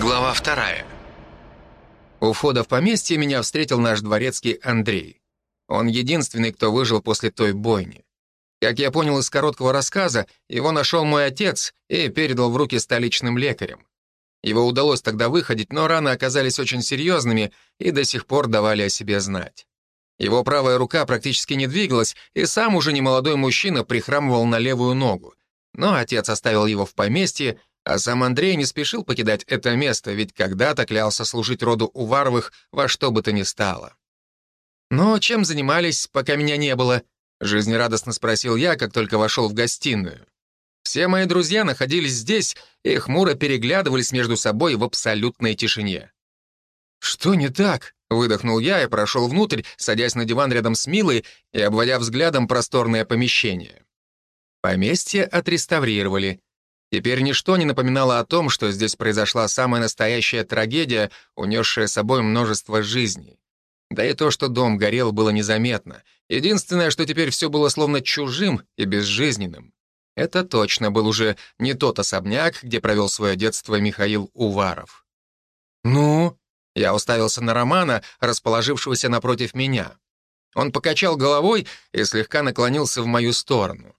Глава вторая. У входа в поместье меня встретил наш дворецкий Андрей. Он единственный, кто выжил после той бойни. Как я понял из короткого рассказа, его нашел мой отец и передал в руки столичным лекарям. Его удалось тогда выходить, но раны оказались очень серьезными и до сих пор давали о себе знать. Его правая рука практически не двигалась, и сам уже немолодой мужчина прихрамывал на левую ногу. Но отец оставил его в поместье а сам Андрей не спешил покидать это место, ведь когда-то клялся служить роду Уваровых во что бы то ни стало. «Но чем занимались, пока меня не было?» — жизнерадостно спросил я, как только вошел в гостиную. Все мои друзья находились здесь и хмуро переглядывались между собой в абсолютной тишине. «Что не так?» — выдохнул я и прошел внутрь, садясь на диван рядом с Милой и обводя взглядом просторное помещение. Поместье отреставрировали. Теперь ничто не напоминало о том, что здесь произошла самая настоящая трагедия, унесшая с собой множество жизней. Да и то, что дом горел, было незаметно. Единственное, что теперь все было словно чужим и безжизненным. Это точно был уже не тот особняк, где провел свое детство Михаил Уваров. «Ну?» — я уставился на Романа, расположившегося напротив меня. Он покачал головой и слегка наклонился в мою сторону.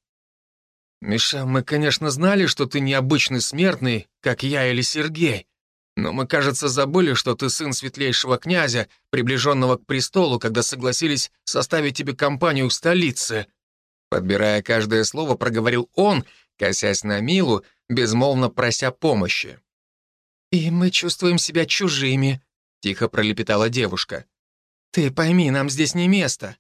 «Миша, мы, конечно, знали, что ты необычный смертный, как я или Сергей, но мы, кажется, забыли, что ты сын светлейшего князя, приближенного к престолу, когда согласились составить тебе компанию в столице». Подбирая каждое слово, проговорил он, косясь на Милу, безмолвно прося помощи. «И мы чувствуем себя чужими», — тихо пролепетала девушка. «Ты пойми, нам здесь не место.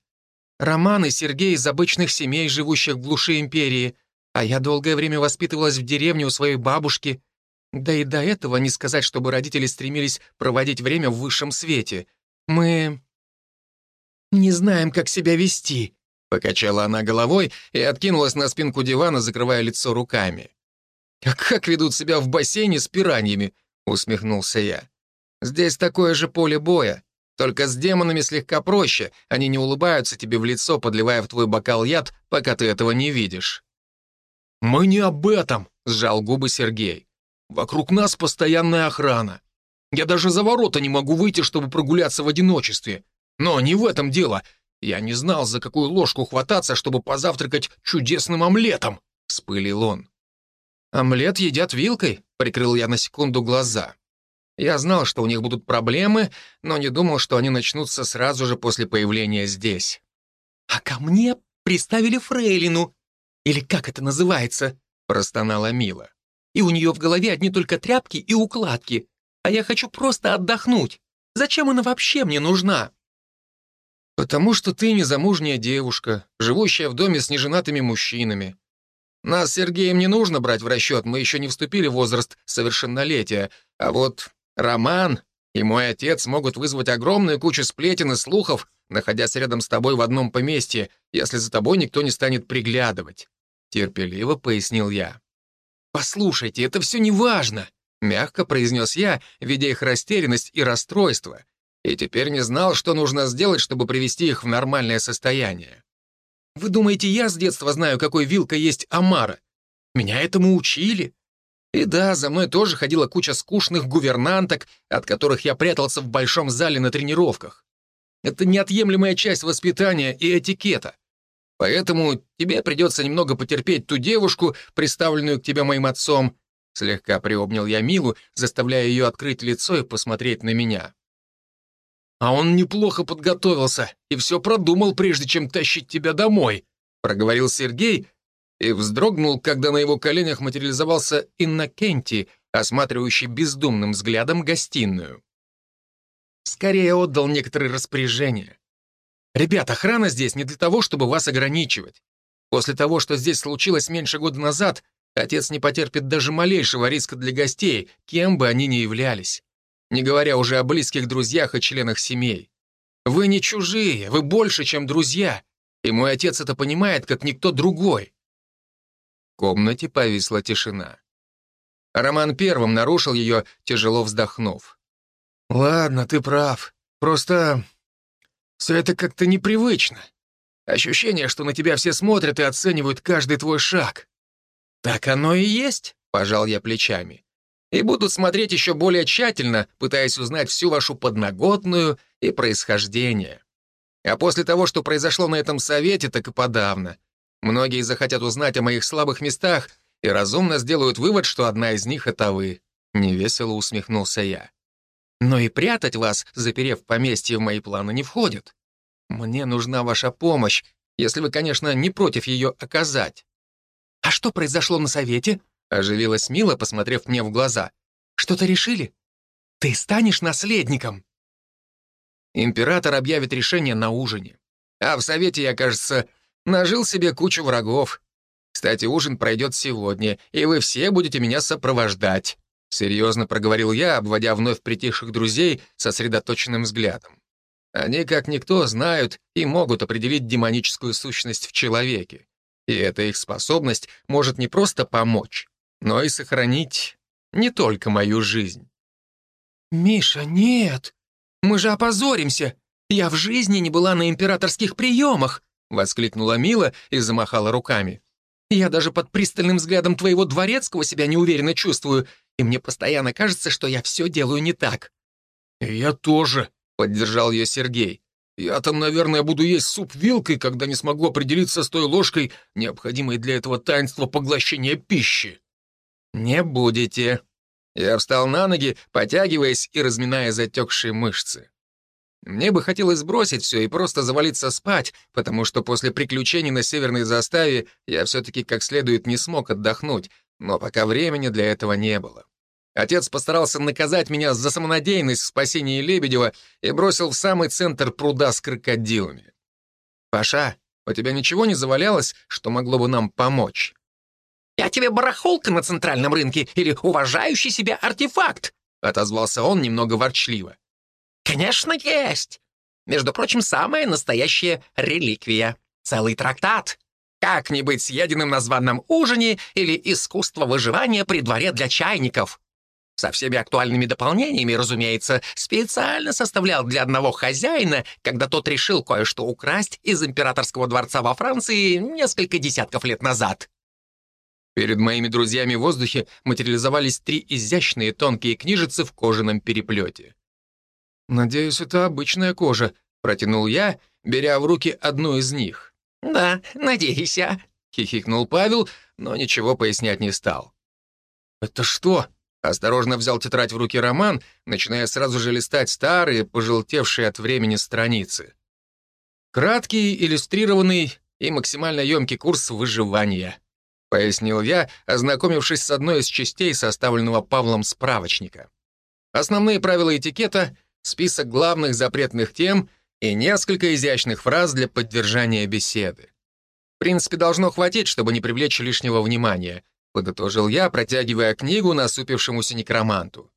Роман и Сергей из обычных семей, живущих в глуши империи — а я долгое время воспитывалась в деревне у своей бабушки. Да и до этого не сказать, чтобы родители стремились проводить время в высшем свете. Мы... не знаем, как себя вести», — покачала она головой и откинулась на спинку дивана, закрывая лицо руками. «А как ведут себя в бассейне с пираньями?» — усмехнулся я. «Здесь такое же поле боя, только с демонами слегка проще, они не улыбаются тебе в лицо, подливая в твой бокал яд, пока ты этого не видишь». «Мы не об этом», — сжал губы Сергей. «Вокруг нас постоянная охрана. Я даже за ворота не могу выйти, чтобы прогуляться в одиночестве. Но не в этом дело. Я не знал, за какую ложку хвататься, чтобы позавтракать чудесным омлетом», — вспылил он. «Омлет едят вилкой?» — прикрыл я на секунду глаза. Я знал, что у них будут проблемы, но не думал, что они начнутся сразу же после появления здесь. «А ко мне приставили фрейлину», или как это называется?» — простонала Мила. «И у нее в голове одни только тряпки и укладки. А я хочу просто отдохнуть. Зачем она вообще мне нужна?» «Потому что ты незамужняя девушка, живущая в доме с неженатыми мужчинами. Нас с Сергеем не нужно брать в расчет, мы еще не вступили в возраст совершеннолетия. А вот Роман и мой отец могут вызвать огромную кучу сплетен и слухов, находясь рядом с тобой в одном поместье, если за тобой никто не станет приглядывать. Терпеливо пояснил я. «Послушайте, это все не важно», — мягко произнес я, видя их растерянность и расстройство, и теперь не знал, что нужно сделать, чтобы привести их в нормальное состояние. «Вы думаете, я с детства знаю, какой вилка есть Амара? Меня этому учили. И да, за мной тоже ходила куча скучных гувернанток, от которых я прятался в большом зале на тренировках. Это неотъемлемая часть воспитания и этикета. Поэтому тебе придется немного потерпеть ту девушку, представленную к тебе моим отцом». Слегка приобнял я Милу, заставляя ее открыть лицо и посмотреть на меня. «А он неплохо подготовился и все продумал, прежде чем тащить тебя домой», проговорил Сергей и вздрогнул, когда на его коленях материализовался Иннокентий, осматривающий бездумным взглядом гостиную. Скорее отдал некоторые распоряжения. Ребят, охрана здесь не для того, чтобы вас ограничивать. После того, что здесь случилось меньше года назад, отец не потерпит даже малейшего риска для гостей, кем бы они ни являлись. Не говоря уже о близких друзьях и членах семей. Вы не чужие, вы больше, чем друзья. И мой отец это понимает, как никто другой. В комнате повисла тишина. Роман первым нарушил ее, тяжело вздохнув. «Ладно, ты прав. Просто все это как-то непривычно. Ощущение, что на тебя все смотрят и оценивают каждый твой шаг. Так оно и есть, пожал я плечами. и будут смотреть еще более тщательно, пытаясь узнать всю вашу подноготную и происхождение. А после того, что произошло на этом совете, так и подавно. Многие захотят узнать о моих слабых местах и разумно сделают вывод, что одна из них — это вы. Невесело усмехнулся я. Но и прятать вас, заперев поместье, в мои планы не входит. Мне нужна ваша помощь, если вы, конечно, не против ее оказать. «А что произошло на совете?» — оживилась Мила, посмотрев мне в глаза. «Что-то решили? Ты станешь наследником!» Император объявит решение на ужине. А в совете я, кажется, нажил себе кучу врагов. Кстати, ужин пройдет сегодня, и вы все будете меня сопровождать. Серьезно проговорил я, обводя вновь притихших друзей сосредоточенным взглядом. Они, как никто, знают и могут определить демоническую сущность в человеке. И эта их способность может не просто помочь, но и сохранить не только мою жизнь. «Миша, нет! Мы же опозоримся! Я в жизни не была на императорских приемах!» — воскликнула Мила и замахала руками. «Я даже под пристальным взглядом твоего дворецкого себя неуверенно чувствую, и мне постоянно кажется, что я все делаю не так». «Я тоже», — поддержал ее Сергей. «Я там, наверное, буду есть суп вилкой, когда не смогу определиться с той ложкой, необходимой для этого таинства поглощения пищи». «Не будете». Я встал на ноги, потягиваясь и разминая затекшие мышцы. Мне бы хотелось бросить все и просто завалиться спать, потому что после приключений на северной заставе я все-таки как следует не смог отдохнуть, но пока времени для этого не было. Отец постарался наказать меня за самонадеянность в спасении Лебедева и бросил в самый центр пруда с крокодилами. «Паша, у тебя ничего не завалялось, что могло бы нам помочь?» «Я тебе барахолка на центральном рынке или уважающий себя артефакт?» — отозвался он немного ворчливо. «Конечно, есть. Между прочим, самая настоящая реликвия. Целый трактат. Как не быть съеденным на званном ужине или искусство выживания при дворе для чайников. Со всеми актуальными дополнениями, разумеется, специально составлял для одного хозяина, когда тот решил кое-что украсть из императорского дворца во Франции несколько десятков лет назад. Перед моими друзьями в воздухе материализовались три изящные тонкие книжицы в кожаном переплете. «Надеюсь, это обычная кожа», — протянул я, беря в руки одну из них. «Да, надеюсь, а», — хихикнул Павел, но ничего пояснять не стал. «Это что?» Осторожно взял тетрадь в руки Роман, начиная сразу же листать старые, пожелтевшие от времени страницы. «Краткий, иллюстрированный и максимально емкий курс выживания», — пояснил я, ознакомившись с одной из частей составленного Павлом справочника. Основные правила этикета, список главных запретных тем и несколько изящных фраз для поддержания беседы. В принципе, должно хватить, чтобы не привлечь лишнего внимания, — подытожил я, протягивая книгу насупившемуся некроманту.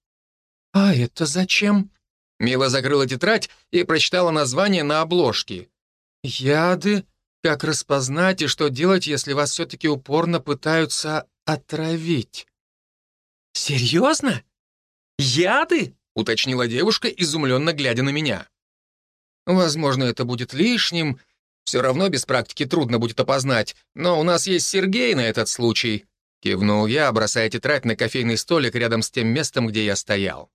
«А это зачем?» Мила закрыла тетрадь и прочитала название на обложке. «Яды? Как распознать и что делать, если вас все-таки упорно пытаются отравить?» «Серьезно? Яды?» — уточнила девушка, изумленно глядя на меня. «Возможно, это будет лишним. Все равно без практики трудно будет опознать, но у нас есть Сергей на этот случай», Кивнул я, бросая тетрадь на кофейный столик рядом с тем местом, где я стоял.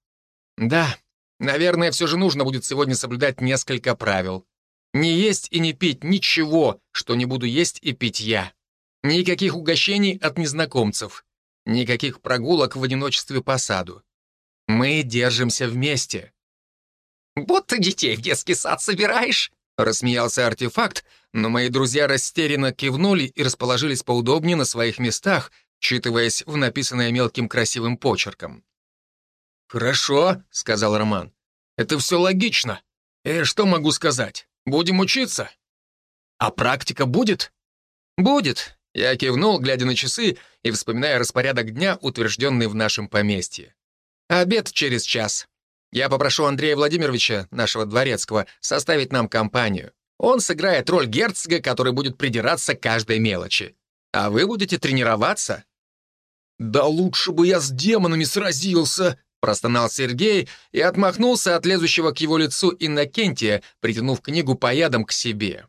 Да, наверное, все же нужно будет сегодня соблюдать несколько правил. Не есть и не пить ничего, что не буду есть и пить я. Никаких угощений от незнакомцев. Никаких прогулок в одиночестве по саду. Мы держимся вместе. «Будто детей в детский сад собираешь?» Рассмеялся артефакт, но мои друзья растерянно кивнули и расположились поудобнее на своих местах, читываясь в написанное мелким красивым почерком. «Хорошо», — сказал Роман. «Это все логично. И что могу сказать? Будем учиться?» «А практика будет?» «Будет», — я кивнул, глядя на часы и вспоминая распорядок дня, утвержденный в нашем поместье. «Обед через час. Я попрошу Андрея Владимировича, нашего дворецкого, составить нам компанию. Он сыграет роль герцога, который будет придираться к каждой мелочи. А вы будете тренироваться?» «Да лучше бы я с демонами сразился!» простонал Сергей и отмахнулся от лезущего к его лицу Иннокентия, притянув книгу по ядам к себе.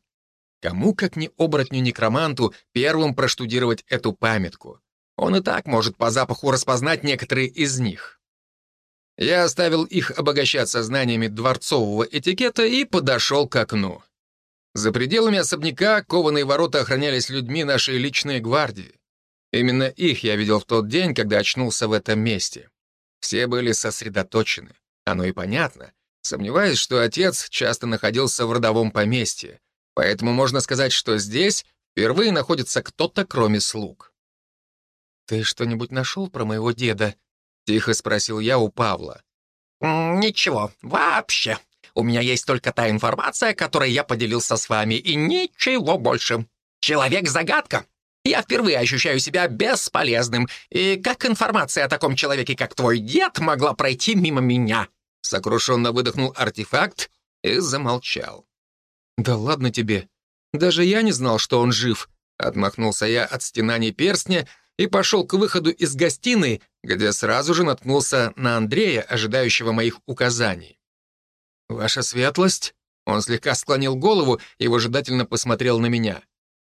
Кому, как ни оборотню-некроманту, первым проштудировать эту памятку? Он и так может по запаху распознать некоторые из них. Я оставил их обогащаться знаниями дворцового этикета и подошел к окну. За пределами особняка кованые ворота охранялись людьми нашей личной гвардии. Именно их я видел в тот день, когда очнулся в этом месте. Все были сосредоточены. Оно и понятно. Сомневаюсь, что отец часто находился в родовом поместье. Поэтому можно сказать, что здесь впервые находится кто-то, кроме слуг. «Ты что-нибудь нашел про моего деда?» — тихо спросил я у Павла. «Ничего, вообще. У меня есть только та информация, которой я поделился с вами, и ничего больше. Человек-загадка. Я впервые ощущаю себя бесполезным. И как информация о таком человеке, как твой дед, могла пройти мимо меня?» Сокрушенно выдохнул артефакт и замолчал. «Да ладно тебе. Даже я не знал, что он жив», — отмахнулся я от стенаний перстня и пошел к выходу из гостиной, где сразу же наткнулся на Андрея, ожидающего моих указаний. «Ваша светлость?» Он слегка склонил голову и выжидательно посмотрел на меня.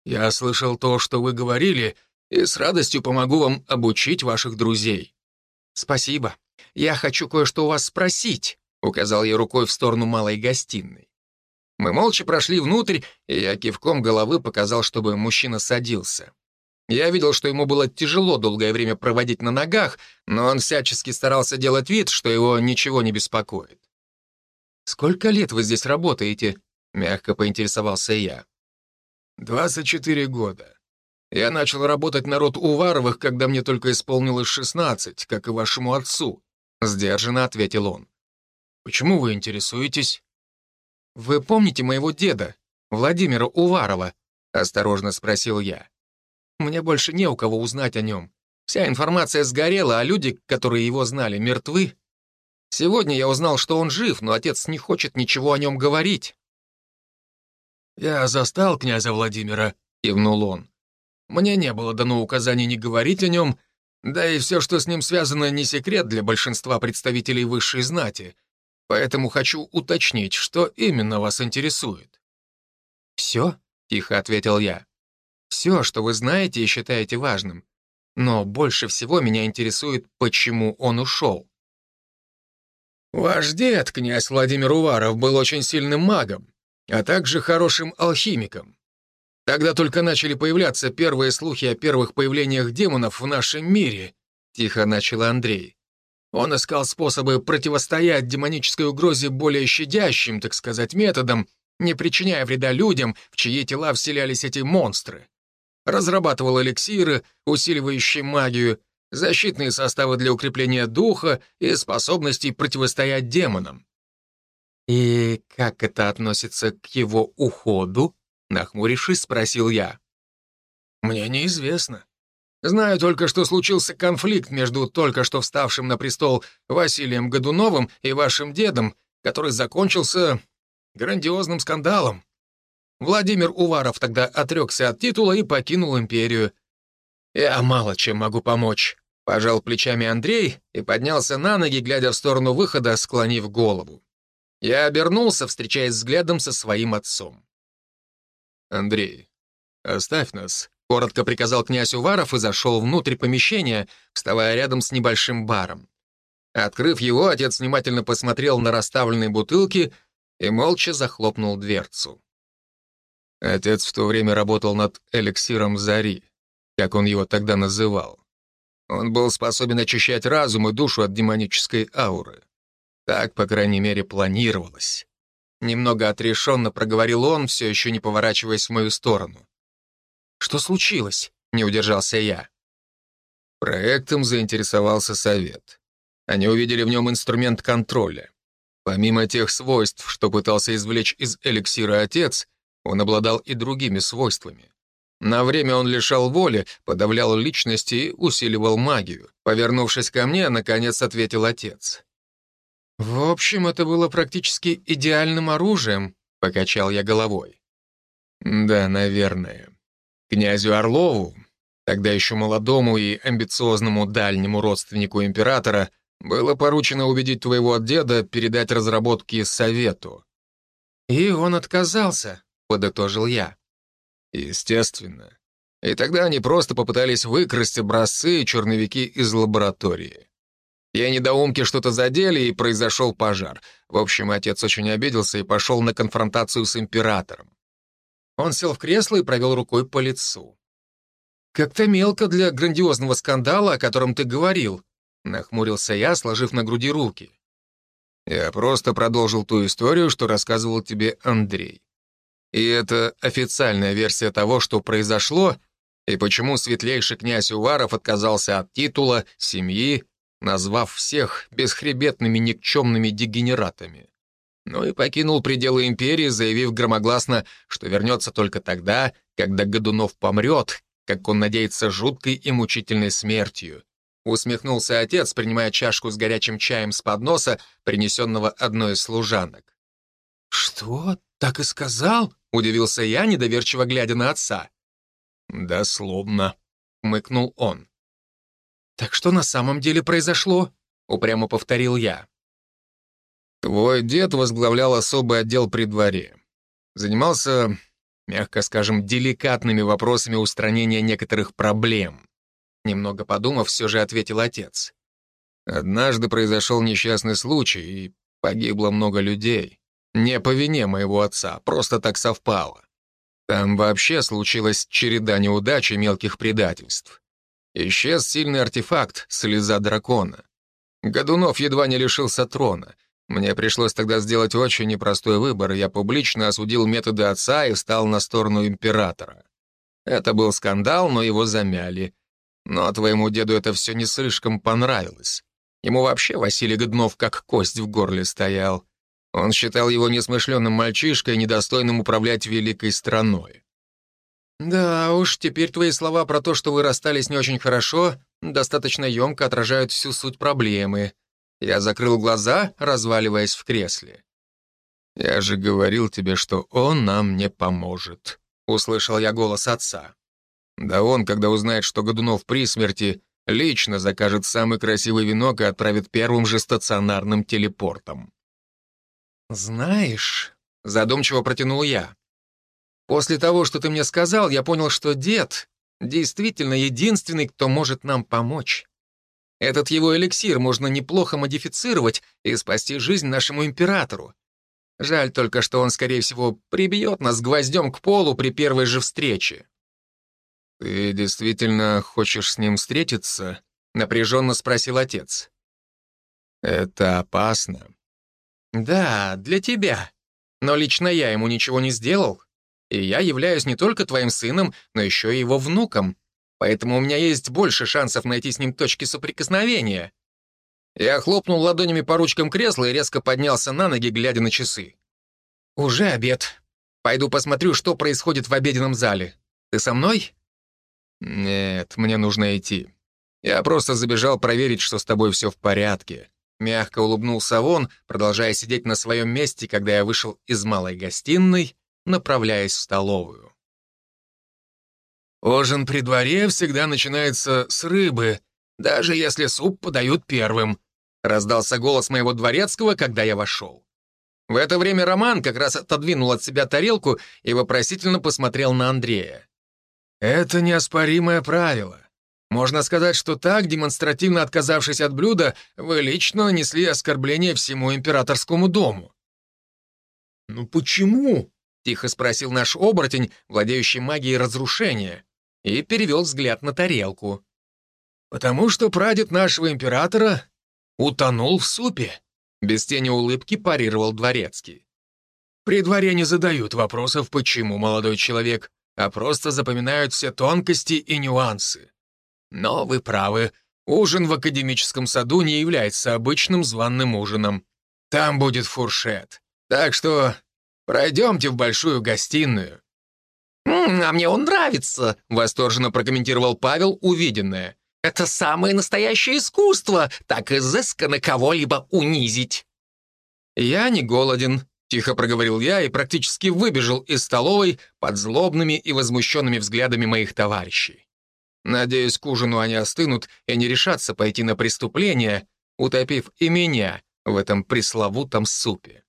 «Я слышал то, что вы говорили, и с радостью помогу вам обучить ваших друзей». «Спасибо. Я хочу кое-что у вас спросить», — указал я рукой в сторону малой гостиной. Мы молча прошли внутрь, и я кивком головы показал, чтобы мужчина садился. Я видел, что ему было тяжело долгое время проводить на ногах, но он всячески старался делать вид, что его ничего не беспокоит. «Сколько лет вы здесь работаете?» — мягко поинтересовался я. «Двадцать четыре года. Я начал работать на род Уваровых, когда мне только исполнилось шестнадцать, как и вашему отцу», — сдержанно ответил он. «Почему вы интересуетесь?» «Вы помните моего деда, Владимира Уварова?» — осторожно спросил я. Мне больше не у кого узнать о нем. Вся информация сгорела, а люди, которые его знали, мертвы. Сегодня я узнал, что он жив, но отец не хочет ничего о нем говорить. «Я застал князя Владимира», — кивнул он. «Мне не было дано указаний не говорить о нем, да и все, что с ним связано, не секрет для большинства представителей высшей знати, поэтому хочу уточнить, что именно вас интересует». «Все?» — тихо ответил я. Все, что вы знаете и считаете важным. Но больше всего меня интересует, почему он ушел. Ваш дед, князь Владимир Уваров, был очень сильным магом, а также хорошим алхимиком. Тогда только начали появляться первые слухи о первых появлениях демонов в нашем мире, тихо начал Андрей. Он искал способы противостоять демонической угрозе более щадящим, так сказать, методом, не причиняя вреда людям, в чьи тела вселялись эти монстры разрабатывал эликсиры, усиливающие магию, защитные составы для укрепления духа и способностей противостоять демонам. «И как это относится к его уходу?» — нахмурившись, спросил я. «Мне неизвестно. Знаю только, что случился конфликт между только что вставшим на престол Василием Годуновым и вашим дедом, который закончился грандиозным скандалом. Владимир Уваров тогда отрекся от титула и покинул империю. «Я мало чем могу помочь», — пожал плечами Андрей и поднялся на ноги, глядя в сторону выхода, склонив голову. Я обернулся, встречаясь взглядом со своим отцом. «Андрей, оставь нас», — коротко приказал князь Уваров и зашел внутрь помещения, вставая рядом с небольшим баром. Открыв его, отец внимательно посмотрел на расставленные бутылки и молча захлопнул дверцу. Отец в то время работал над эликсиром Зари, как он его тогда называл. Он был способен очищать разум и душу от демонической ауры. Так, по крайней мере, планировалось. Немного отрешенно проговорил он, все еще не поворачиваясь в мою сторону. «Что случилось?» — не удержался я. Проектом заинтересовался совет. Они увидели в нем инструмент контроля. Помимо тех свойств, что пытался извлечь из эликсира отец, он обладал и другими свойствами. На время он лишал воли, подавлял личности и усиливал магию. Повернувшись ко мне, наконец ответил отец. «В общем, это было практически идеальным оружием», — покачал я головой. «Да, наверное. Князю Орлову, тогда еще молодому и амбициозному дальнему родственнику императора, было поручено убедить твоего деда передать разработки совету». «И он отказался», — подытожил я. Естественно. И тогда они просто попытались выкрасть образцы и черновики из лаборатории. Я недоумки что-то задели, и произошел пожар. В общем, отец очень обиделся и пошел на конфронтацию с императором. Он сел в кресло и провел рукой по лицу. «Как-то мелко для грандиозного скандала, о котором ты говорил», нахмурился я, сложив на груди руки. «Я просто продолжил ту историю, что рассказывал тебе Андрей. И это официальная версия того, что произошло, и почему светлейший князь Уваров отказался от титула, семьи, назвав всех бесхребетными никчемными дегенератами. Ну и покинул пределы империи, заявив громогласно, что вернется только тогда, когда Годунов помрет, как он надеется, жуткой и мучительной смертью. Усмехнулся отец, принимая чашку с горячим чаем с подноса, принесенного одной из служанок. «Что? Так и сказал?» — удивился я, недоверчиво глядя на отца. «Дословно», — мыкнул он. «Так что на самом деле произошло?» — упрямо повторил я. «Твой дед возглавлял особый отдел при дворе. Занимался, мягко скажем, деликатными вопросами устранения некоторых проблем». Немного подумав, все же ответил отец. «Однажды произошел несчастный случай, и погибло много людей. Не по вине моего отца, просто так совпало. Там вообще случилась череда неудач и мелких предательств. Исчез сильный артефакт, слеза дракона. Годунов едва не лишился трона. Мне пришлось тогда сделать очень непростой выбор, я публично осудил методы отца и встал на сторону императора. Это был скандал, но его замяли. Но твоему деду это все не слишком понравилось. Ему вообще Василий Годунов как кость в горле стоял. Он считал его несмышленным мальчишкой, недостойным управлять великой страной. «Да уж, теперь твои слова про то, что вы расстались не очень хорошо, достаточно емко отражают всю суть проблемы». Я закрыл глаза, разваливаясь в кресле. «Я же говорил тебе, что он нам не поможет», — услышал я голос отца. «Да он, когда узнает, что Годунов при смерти, лично закажет самый красивый венок и отправит первым же стационарным телепортом». «Знаешь», — задумчиво протянул я, «после того, что ты мне сказал, я понял, что дед действительно единственный, кто может нам помочь. Этот его эликсир можно неплохо модифицировать и спасти жизнь нашему императору. Жаль только, что он, скорее всего, прибьет нас гвоздем к полу при первой же встрече». «Ты действительно хочешь с ним встретиться?» — напряженно спросил отец. «Это опасно. «Да, для тебя. Но лично я ему ничего не сделал. И я являюсь не только твоим сыном, но еще и его внуком. Поэтому у меня есть больше шансов найти с ним точки соприкосновения». Я хлопнул ладонями по ручкам кресла и резко поднялся на ноги, глядя на часы. «Уже обед. Пойду посмотрю, что происходит в обеденном зале. Ты со мной?» «Нет, мне нужно идти. Я просто забежал проверить, что с тобой все в порядке. Мягко улыбнулся он, продолжая сидеть на своем месте, когда я вышел из малой гостиной, направляясь в столовую. «Ужин при дворе всегда начинается с рыбы, даже если суп подают первым», раздался голос моего дворецкого, когда я вошел. В это время Роман как раз отодвинул от себя тарелку и вопросительно посмотрел на Андрея. «Это неоспоримое правило. Можно сказать, что так, демонстративно отказавшись от блюда, вы лично нанесли оскорбление всему императорскому дому. «Ну почему?» — тихо спросил наш оборотень, владеющий магией разрушения, и перевел взгляд на тарелку. «Потому что прадед нашего императора утонул в супе», — без тени улыбки парировал дворецкий. «При дворе не задают вопросов, почему, молодой человек, а просто запоминают все тонкости и нюансы. Но вы правы, ужин в академическом саду не является обычным званным ужином. Там будет фуршет. Так что пройдемте в большую гостиную». «А мне он нравится», — восторженно прокомментировал Павел увиденное. «Это самое настоящее искусство, так изысканно кого-либо унизить». «Я не голоден», — тихо проговорил я и практически выбежал из столовой под злобными и возмущенными взглядами моих товарищей. Надеюсь, к ужину они остынут и не решатся пойти на преступление, утопив и меня в этом пресловутом супе.